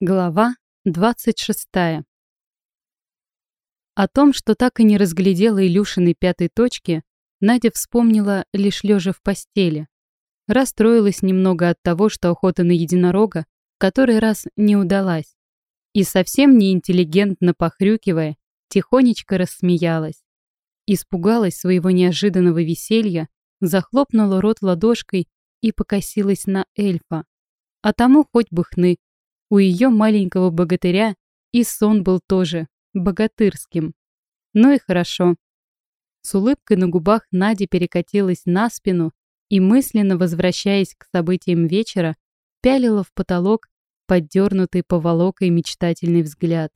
Глава 26. О том, что так и не разглядела Илюшиной пятой точки, Надя вспомнила лишь лежа в постели. Расстроилась немного от того, что охота на единорога который раз не удалась. И совсем неинтеллигентно похрюкивая, тихонечко рассмеялась. Испугалась своего неожиданного веселья, захлопнула рот ладошкой и покосилась на эльфа. А тому хоть бы хны, у ее маленького богатыря и сон был тоже богатырским. Ну и хорошо. С улыбкой на губах Надя перекатилась на спину и, мысленно возвращаясь к событиям вечера, пялила в потолок поддернутый поволокой мечтательный взгляд.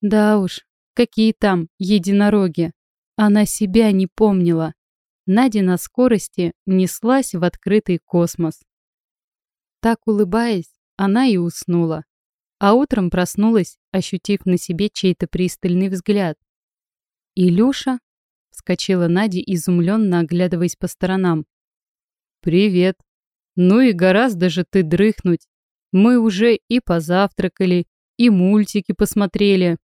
Да уж, какие там единороги. Она себя не помнила. Надя на скорости неслась в открытый космос. Так улыбаясь, она и уснула. А утром проснулась, ощутив на себе чей-то пристальный взгляд. «Илюша?» — вскочила Надя, изумленно оглядываясь по сторонам. «Привет. Ну и гораздо же ты дрыхнуть. Мы уже и позавтракали, и мультики посмотрели».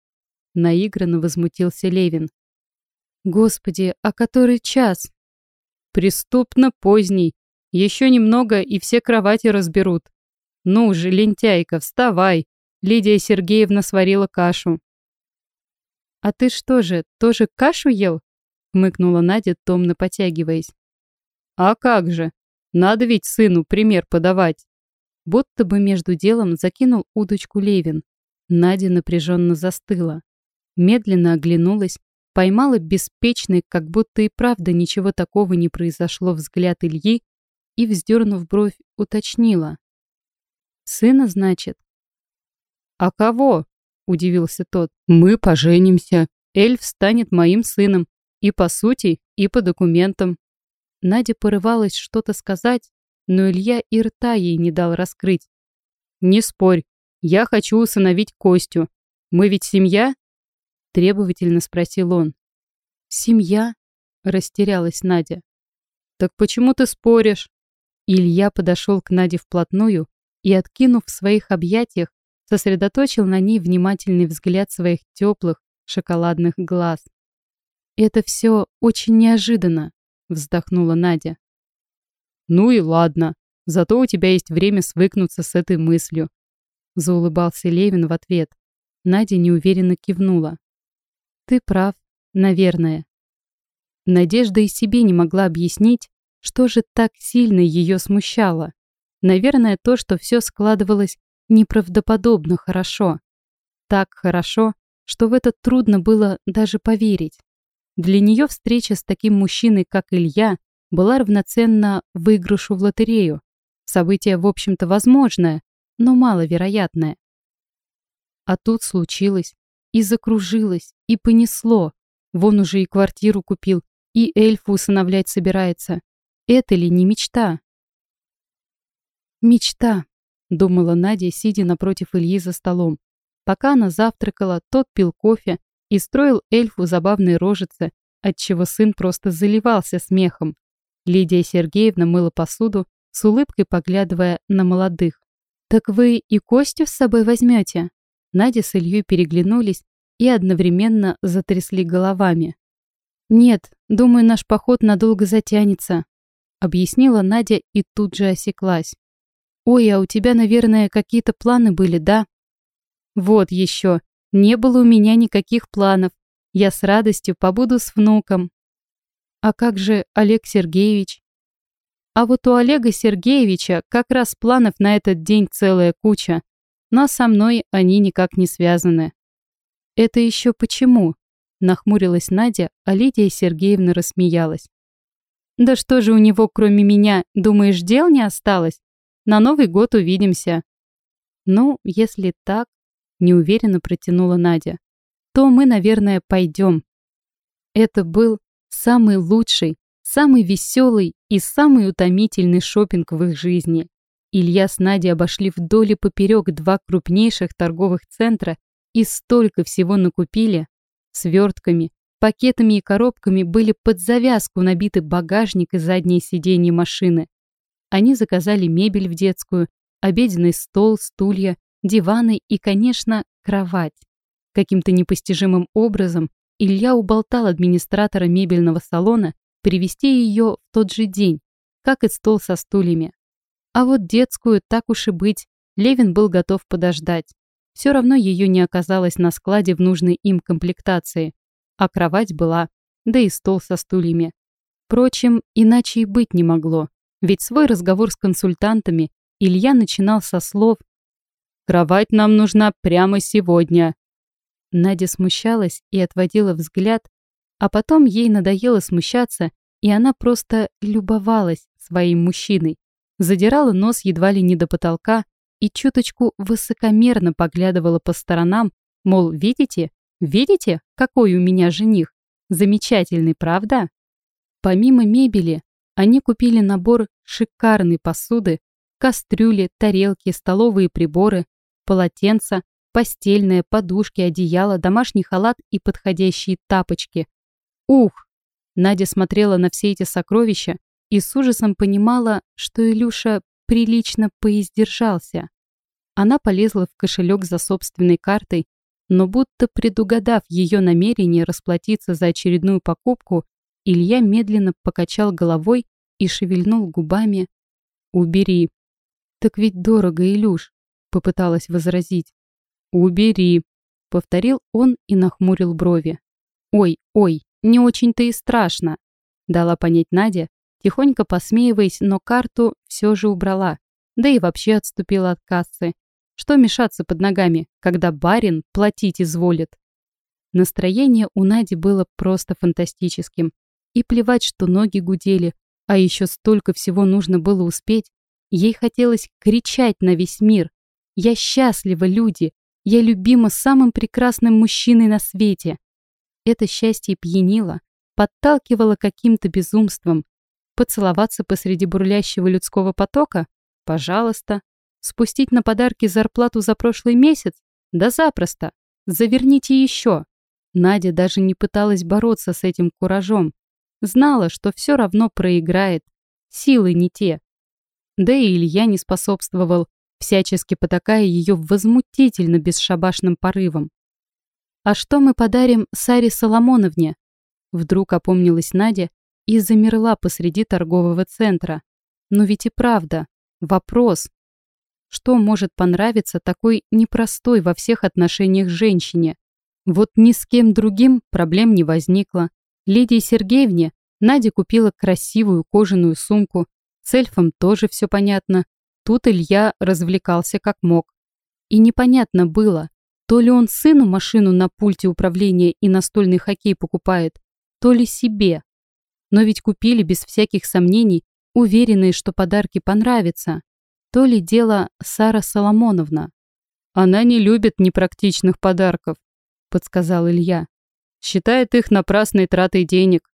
Наигранно возмутился Левин. «Господи, а который час?» «Преступно поздний. Еще немного, и все кровати разберут. «Ну же, лентяйка, вставай!» Лидия Сергеевна сварила кашу. «А ты что же, тоже кашу ел?» хмыкнула Надя, томно потягиваясь. «А как же? Надо ведь сыну пример подавать!» Будто бы между делом закинул удочку Левин. Надя напряженно застыла. Медленно оглянулась, поймала беспечный, как будто и правда ничего такого не произошло взгляд Ильи и, вздернув бровь, уточнила. Сына, значит? А кого? Удивился тот. Мы поженимся. Эльф станет моим сыном. И по сути, и по документам. Надя порывалась что-то сказать, но Илья и рта ей не дал раскрыть. «Не спорь, я хочу усыновить Костю. Мы ведь семья?» Требовательно спросил он. «Семья?» – растерялась Надя. «Так почему ты споришь?» Илья подошел к Наде вплотную и, откинув в своих объятиях, сосредоточил на ней внимательный взгляд своих теплых шоколадных глаз. «Это все очень неожиданно», — вздохнула Надя. «Ну и ладно, зато у тебя есть время свыкнуться с этой мыслью», — заулыбался Левин в ответ. Надя неуверенно кивнула. «Ты прав, наверное». Надежда и себе не могла объяснить, что же так сильно ее смущало. Наверное, то, что все складывалось неправдоподобно хорошо. Так хорошо, что в это трудно было даже поверить. Для нее встреча с таким мужчиной, как Илья, была равноценна выигрышу в лотерею. Событие, в общем-то, возможное, но маловероятное. А тут случилось, и закружилось, и понесло. Вон уже и квартиру купил, и эльфу усыновлять собирается. Это ли не мечта? «Мечта», — думала Надя, сидя напротив Ильи за столом. Пока она завтракала, тот пил кофе и строил эльфу забавные рожицы, отчего сын просто заливался смехом. Лидия Сергеевна мыла посуду, с улыбкой поглядывая на молодых. «Так вы и Костю с собой возьмете?» Надя с Ильей переглянулись и одновременно затрясли головами. «Нет, думаю, наш поход надолго затянется», объяснила Надя и тут же осеклась. «Ой, а у тебя, наверное, какие-то планы были, да?» «Вот еще. Не было у меня никаких планов. Я с радостью побуду с внуком». «А как же Олег Сергеевич?» «А вот у Олега Сергеевича как раз планов на этот день целая куча, но со мной они никак не связаны». «Это еще почему?» Нахмурилась Надя, а Лидия Сергеевна рассмеялась. «Да что же у него, кроме меня, думаешь, дел не осталось? На Новый год увидимся». «Ну, если так», — неуверенно протянула Надя, «то мы, наверное, пойдем». Это был самый лучший, самый веселый и самый утомительный шопинг в их жизни. Илья с Надей обошли вдоль и поперек два крупнейших торговых центра и столько всего накупили. Свертками, пакетами и коробками были под завязку набиты багажник и задние сиденья машины. Они заказали мебель в детскую, обеденный стол, стулья, диваны и, конечно, кровать. Каким-то непостижимым образом Илья уболтал администратора мебельного салона привезти ее в тот же день, как и стол со стульями. А вот детскую, так уж и быть, Левин был готов подождать. Все равно ее не оказалось на складе в нужной им комплектации, а кровать была, да и стол со стульями. Впрочем, иначе и быть не могло, ведь свой разговор с консультантами Илья начинал со слов «Кровать нам нужна прямо сегодня». Надя смущалась и отводила взгляд, а потом ей надоело смущаться, и она просто любовалась своим мужчиной, задирала нос едва ли не до потолка и чуточку высокомерно поглядывала по сторонам, мол, видите, видите, какой у меня жених? Замечательный, правда? Помимо мебели, они купили набор шикарной посуды, кастрюли, тарелки, столовые приборы, полотенца, постельное, подушки, одеяло, домашний халат и подходящие тапочки. Ух! Надя смотрела на все эти сокровища и с ужасом понимала, что Илюша прилично поиздержался. Она полезла в кошелек за собственной картой, но будто предугадав ее намерение расплатиться за очередную покупку, Илья медленно покачал головой и шевельнул губами. «Убери». «Так ведь дорого, Илюш», — попыталась возразить. «Убери», — повторил он и нахмурил брови. «Ой, ой, не очень-то и страшно», — дала понять Надя, тихонько посмеиваясь, но карту все же убрала, да и вообще отступила от кассы. Что мешаться под ногами, когда барин платить изволит? Настроение у Нади было просто фантастическим. И плевать, что ноги гудели, а еще столько всего нужно было успеть. Ей хотелось кричать на весь мир. «Я счастлива, люди! Я любима самым прекрасным мужчиной на свете!» Это счастье пьянило, подталкивало каким-то безумством. Поцеловаться посреди бурлящего людского потока? Пожалуйста. Спустить на подарки зарплату за прошлый месяц? Да запросто. Заверните еще. Надя даже не пыталась бороться с этим куражом. Знала, что все равно проиграет. Силы не те. Да и Илья не способствовал, всячески потакая ее возмутительно бесшабашным порывом. «А что мы подарим Саре Соломоновне?» Вдруг опомнилась Надя и замерла посреди торгового центра. Но ведь и правда, вопрос. Что может понравиться такой непростой во всех отношениях женщине? Вот ни с кем другим проблем не возникло. Лидии Сергеевне Надя купила красивую кожаную сумку. С эльфом тоже все понятно. Тут Илья развлекался как мог. И непонятно было, то ли он сыну машину на пульте управления и настольный хоккей покупает, то ли себе. Но ведь купили без всяких сомнений, уверенные, что подарки понравятся. То ли дело Сара Соломоновна. «Она не любит непрактичных подарков», — подсказал Илья. «Считает их напрасной тратой денег».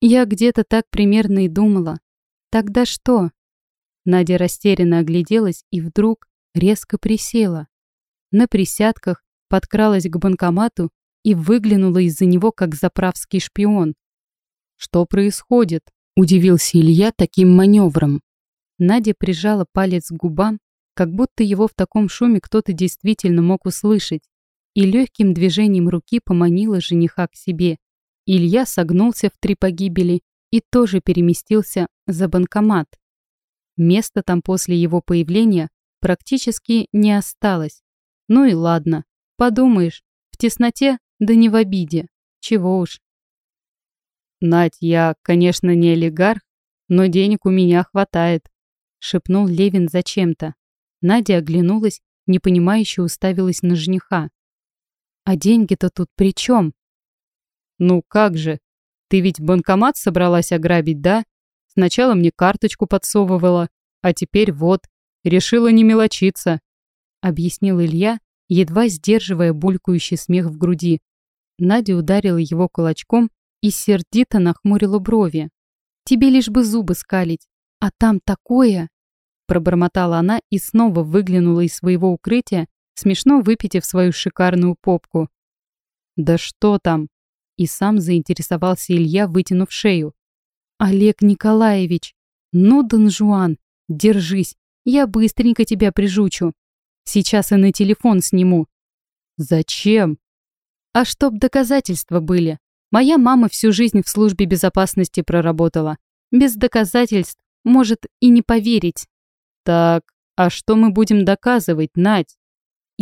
Я где-то так примерно и думала. Тогда что? Надя растерянно огляделась и вдруг резко присела. На присядках подкралась к банкомату и выглянула из-за него, как заправский шпион. «Что происходит?» – удивился Илья таким маневром. Надя прижала палец к губам, как будто его в таком шуме кто-то действительно мог услышать, и легким движением руки поманила жениха к себе. Илья согнулся в три погибели и тоже переместился за банкомат. Места там после его появления практически не осталось. Ну и ладно, подумаешь, в тесноте, да не в обиде. Чего уж. Надь, я, конечно, не олигарх, но денег у меня хватает, шепнул Левин зачем-то. Надя оглянулась, непонимающе уставилась на жениха. А деньги-то тут при чем? Ну как же? Ты ведь банкомат собралась ограбить, да? Сначала мне карточку подсовывала, а теперь вот, решила не мелочиться, объяснил Илья, едва сдерживая булькающий смех в груди. Надя ударила его кулачком и сердито нахмурила брови. «Тебе лишь бы зубы скалить, а там такое!» Пробормотала она и снова выглянула из своего укрытия, смешно выпитив свою шикарную попку. «Да что там?» И сам заинтересовался Илья, вытянув шею. «Олег Николаевич! Ну, Дон Жуан, держись, я быстренько тебя прижучу!» Сейчас и на телефон сниму». «Зачем?» «А чтоб доказательства были. Моя мама всю жизнь в службе безопасности проработала. Без доказательств может и не поверить». «Так, а что мы будем доказывать, Надь?»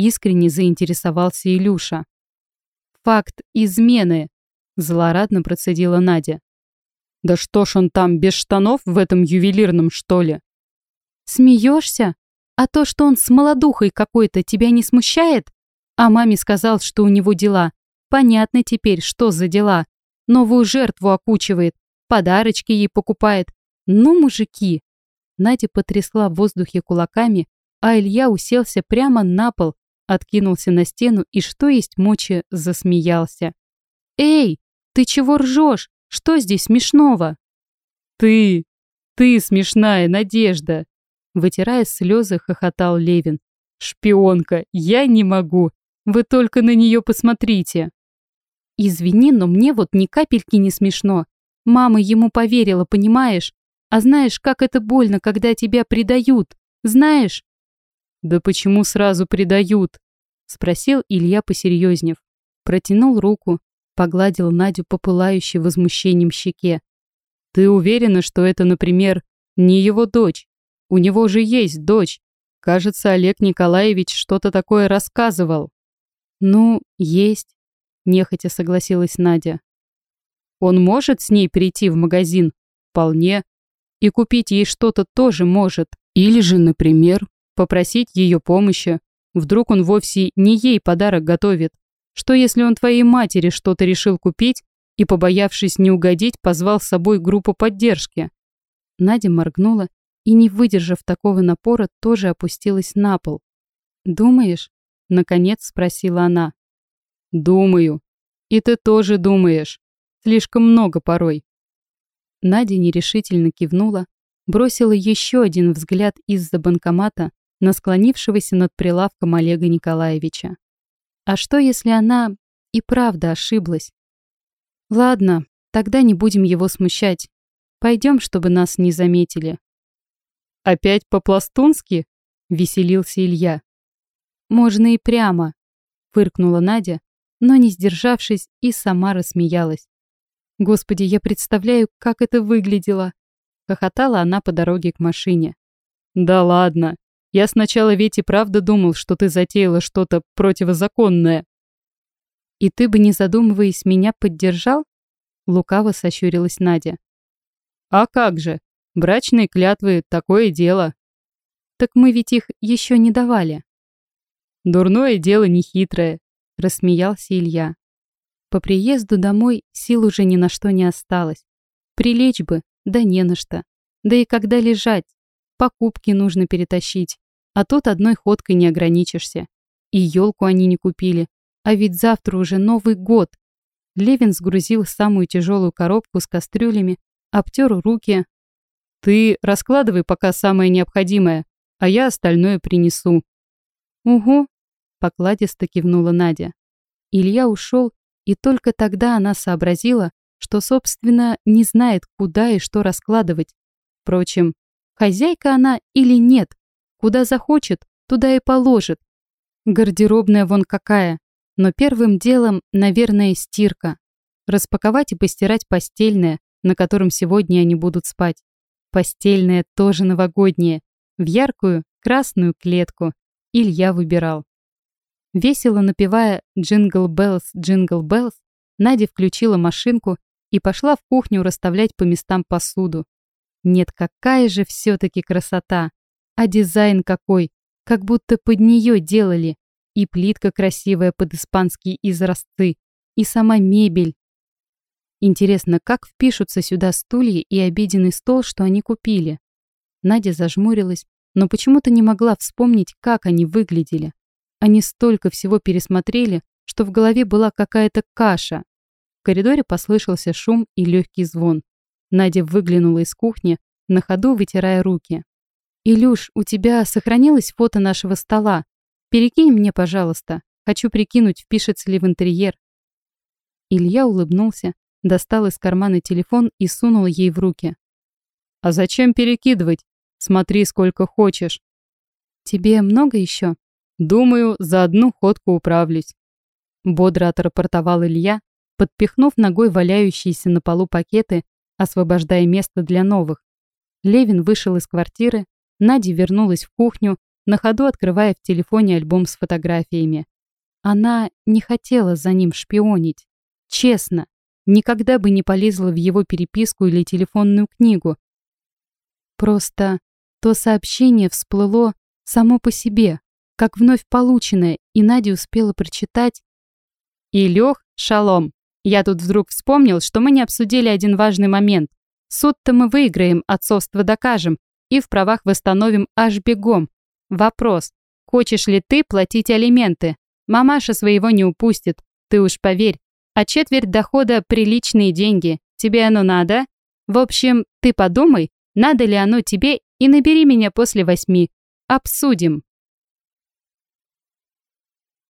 Искренне заинтересовался Илюша. «Факт измены», – злорадно процедила Надя. «Да что ж он там, без штанов в этом ювелирном, что ли?» «Смеешься? А то, что он с молодухой какой-то, тебя не смущает? А маме сказал, что у него дела. Понятно теперь, что за дела. Новую жертву окучивает, подарочки ей покупает. Ну, мужики!» Надя потрясла в воздухе кулаками, а Илья уселся прямо на пол, откинулся на стену и, что есть мочи, засмеялся. «Эй, ты чего ржешь? Что здесь смешного?» «Ты! Ты смешная, Надежда!» Вытирая слезы, хохотал Левин. «Шпионка! Я не могу! Вы только на нее посмотрите!» «Извини, но мне вот ни капельки не смешно. Мама ему поверила, понимаешь? А знаешь, как это больно, когда тебя предают? Знаешь?» «Да почему сразу предают?» — спросил Илья посерьезнев. Протянул руку, погладил Надю по пылающей возмущением щеке. «Ты уверена, что это, например, не его дочь? У него же есть дочь. Кажется, Олег Николаевич что-то такое рассказывал». «Ну, есть», — нехотя согласилась Надя. «Он может с ней прийти в магазин? Вполне. И купить ей что-то тоже может. Или же, например, попросить ее помощи. Вдруг он вовсе не ей подарок готовит. Что если он твоей матери что-то решил купить и, побоявшись не угодить, позвал с собой группу поддержки? Надя моргнула и, не выдержав такого напора, тоже опустилась на пол. «Думаешь?» — наконец спросила она. «Думаю. И ты тоже думаешь. Слишком много порой». Надя нерешительно кивнула, бросила еще один взгляд из-за банкомата на склонившегося над прилавком Олега Николаевича. А что, если она и правда ошиблась? Ладно, тогда не будем его смущать. Пойдем, чтобы нас не заметили. Опять по-пластунски? Веселился Илья. Можно и прямо, фыркнула Надя, но не сдержавшись и сама рассмеялась. Господи, я представляю, как это выглядело. Хохотала она по дороге к машине. Да ладно, я сначала ведь и правда думал, что ты затеяла что-то противозаконное. И ты бы, не задумываясь, меня поддержал? Лукаво сощурилась Надя. А как же? Брачные клятвы – такое дело. Так мы ведь их еще не давали. Дурное дело нехитрое, рассмеялся Илья. По приезду домой сил уже ни на что не осталось. Прилечь бы, да не на что. Да и когда лежать, покупки нужно перетащить. А тут одной ходкой не ограничишься. И елку они не купили. А ведь завтра уже Новый год. Левин сгрузил самую тяжелую коробку с кастрюлями, обтер руки. «Ты раскладывай пока самое необходимое, а я остальное принесу». «Угу», — покладисто кивнула Надя. Илья ушел, и только тогда она сообразила, что, собственно, не знает, куда и что раскладывать. Впрочем, хозяйка она или нет, Куда захочет, туда и положит. Гардеробная вон какая. Но первым делом, наверное, стирка. Распаковать и постирать постельное, на котором сегодня они будут спать. Постельное тоже новогоднее. В яркую, красную клетку. Илья выбирал. Весело напевая «Jingle Bells, Jingle Bells», Надя включила машинку и пошла в кухню расставлять по местам посуду. Нет, какая же все-таки красота! А дизайн какой, как будто под нее делали. И плитка красивая под испанские изразцы, и сама мебель. Интересно, как впишутся сюда стулья и обеденный стол, что они купили? Надя зажмурилась, но почему-то не могла вспомнить, как они выглядели. Они столько всего пересмотрели, что в голове была какая-то каша. В коридоре послышался шум и легкий звон. Надя выглянула из кухни, на ходу вытирая руки. «Илюш, у тебя сохранилось фото нашего стола? Перекинь мне, пожалуйста. Хочу прикинуть, впишется ли в интерьер». Илья улыбнулся, достал из кармана телефон и сунул ей в руки. «А зачем перекидывать? Смотри, сколько хочешь». «Тебе много еще?» Думаю, за одну ходку управлюсь. Бодро отрапортовал Илья, подпихнув ногой валяющиеся на полу пакеты, освобождая место для новых. Левин вышел из квартиры, Надя вернулась в кухню, на ходу открывая в телефоне альбом с фотографиями. Она не хотела за ним шпионить. Честно, никогда бы не полезла в его переписку или телефонную книгу. Просто то сообщение всплыло само по себе, как вновь полученное, и Надя успела прочитать. «Илюх, шалом! Я тут вдруг вспомнил, что мы не обсудили один важный момент. Суд-то мы выиграем, отцовство докажем и в правах восстановим аж бегом. Вопрос, хочешь ли ты платить алименты? Мамаша своего не упустит, ты уж поверь. А четверть дохода – приличные деньги. Тебе оно надо? В общем, ты подумай, надо ли оно тебе, и набери меня после восьми. Обсудим.